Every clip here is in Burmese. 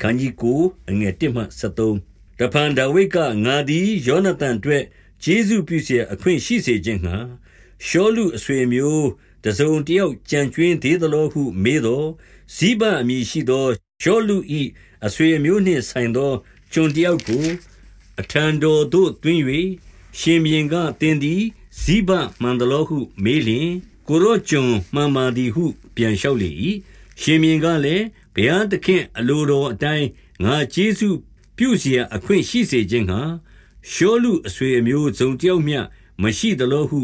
ခန်းကြီးကိုအငယ်1မှ73တဖန်ဒါဝိဒ်ကငါသည်ယောနသန်အတွက်ဂျေဇုပြုเสียအခွင့်ရှိစေခြင်းငှာရှောလူအဆွေမျိုးတစုံတယောက်ကြံကျွင်းသေးသလိုဟုမေးတော်ဇိဘအမည်ရှိသောရှောလူဤအဆွေမျိုးနှင့်ဆိုင်သောကျွန်တယောက်ကိုအထံတော်သို့တွင်၍ရှင်မြင်းကတင်သည်ဇိဘမှန်သလိုဟုမေးလျင်ကိုရောကျွန်မှန်ပါသည်ဟု ပြန်လျှောက်လေ၏ရှင်မြင်းကလည်း ဘုရားသခင်အလိုတော်အတိုင်းငါကျေးဇူးပြုเสียအခွင့်ရှိစေခြင်းဟာရှောလူအဆွေအမျိုးဇုံတယောက်မျှမရှိသလိုဟု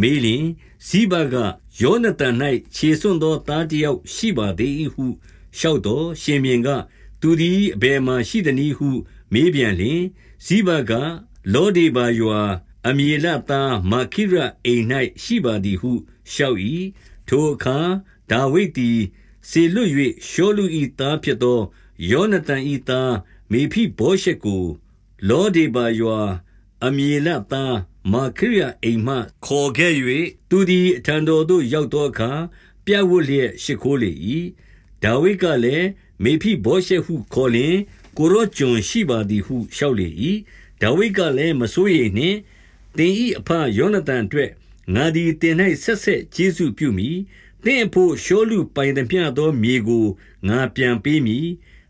မေးလျင်ဇိဘကယောနသန်၌ခြေဆွံ့သောသားတယောက်ရှိပါသေး၏ဟုလျှောက်တော်ရှင်မြင်းကသူသည်အဘယ်မှရှိသနည်းဟု မေးပြန်လျင်ဇိဘကလောဒေဘာယွာအမြေလသားမာခိရအိမ်၌ရှိပါသည်ဟုလျှောက်၏ထိုအခါဒါဝိဒ်သည် စေလွတ်၍ရှောလူ၏သားဖြစ်သောယောနသန်၏သားမေဖိဘောရှက်ကိုလောဒေဘာယွာအမြေလသားမာခိရအိမ်မှခေါ်ခဲ့၍သူသည်အထံတော်သို့ရောက်သောအခါပြတ်ဝတ်လျက်ရှိခိုးလေ၏ဒါဝိဒ်ကလည်းမေဖိဘောရှက်ဟုခေါ်လျင်ကိုရောကျွန်ရှိပါသည်ဟုလျှောက်လေ၏ဒါဝိဒ်ကလည်းမစိုးရိမ်နှင့်တင်ဤအဖယောနသန်အတွက်ငါသည်တင်၌ဆက်ဆက်ကျေးဇူးပြုမိ သင်ဖို့ရှောလူပိုင်သည်မျှသောမြေကိုငါပြန်ပေးမည်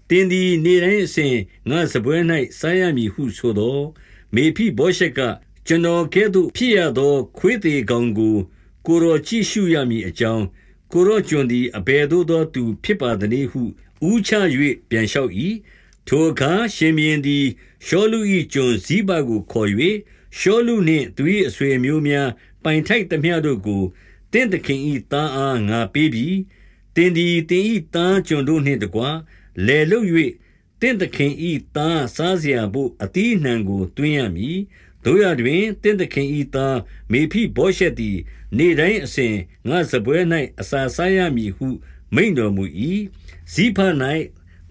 တင်သည်နေတိုင်းအစဉ်ငါစပွဲ၌စားရမည်ဟုဆိုသောမေဖိဘောရှက်ကကျွန်တော်ကဲ့သို့ဖြစ်ရသောခွေးသေးကောင်ကိုကိုရောကြည့်ရှုရမည်အကြောင်းကိုရောကျွန်သည်အဘယ်သို့သောသူဖြစ်ပါသနည်းဟုဥချ၍ပြန်လျှောက်၏ထိုအခါရှင်မြင်းသည်ရှောလူ၏ကျွန်ဇိဘကိုခေါ်၍ရှောလူနှင့်သူ၏အဆွေအမျိုးများပိုင်ထိုက်သမျှတို့ကို တင့်သခင်၏သားအားငါပေးပြီးတင်ဒီတင်၏သားကျွန်တို့နှင့်တကွလဲလု၍တင့်သခင်၏သားစားเสียဖို့အတိနှံကိုတွင်းရမည်တို့ရတွင်တင့်သခင်၏သားမေဖိဘောရှက်သည်နေတိုင်းအစဉ်ငါစပွဲ၌အစာစားရမည်ဟု မိန်တော်မူ၏ဇိဖ၌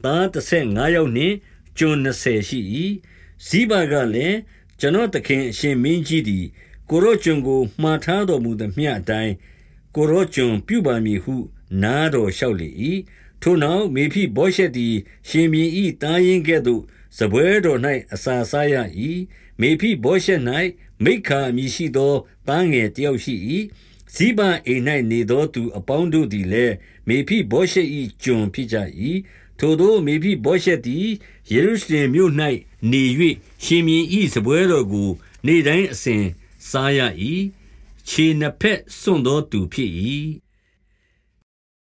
သား35ယောက်နှင့်ကျွန်20ရှိ၏ဇိဘကလည်းကျွန်တော်သခင်အရှင်မင်းကြီးသည် ကိုရောကျွန်ကိုမှားထားတော်မူသမျှအတိုင်းကိုရောကျွန်ပြုပါမည်ဟု နားတော်လျှောက်လေ၏ထိုနောက်မေဖိဘောရှက်သည် ရှင်မြင်းဤတားရင်ကဲ့သို့စပွဲတော်၌အစာစားရ၏မေဖိဘောရှက်၌မိခာမြည်ရှိသောတားငယ်တယောက်ရှိ၏ဇိဘအိမ်၌နေသောသူအပေါင်းတို့သည်လည်းမေဖိဘောရှက်၏ကျွန်ဖြစ်ကြ၏ထိုသောမေဖိဘောရှက်သည်ယေရုရှလင်မြို့၌နေ၍ရှင်မြင်းဤစပွဲတော်ကို နေ့တိုင်းအစဉ် စားရ၏ခြေနှစ်ဖက်စွန့်သောသူဖြစ်၏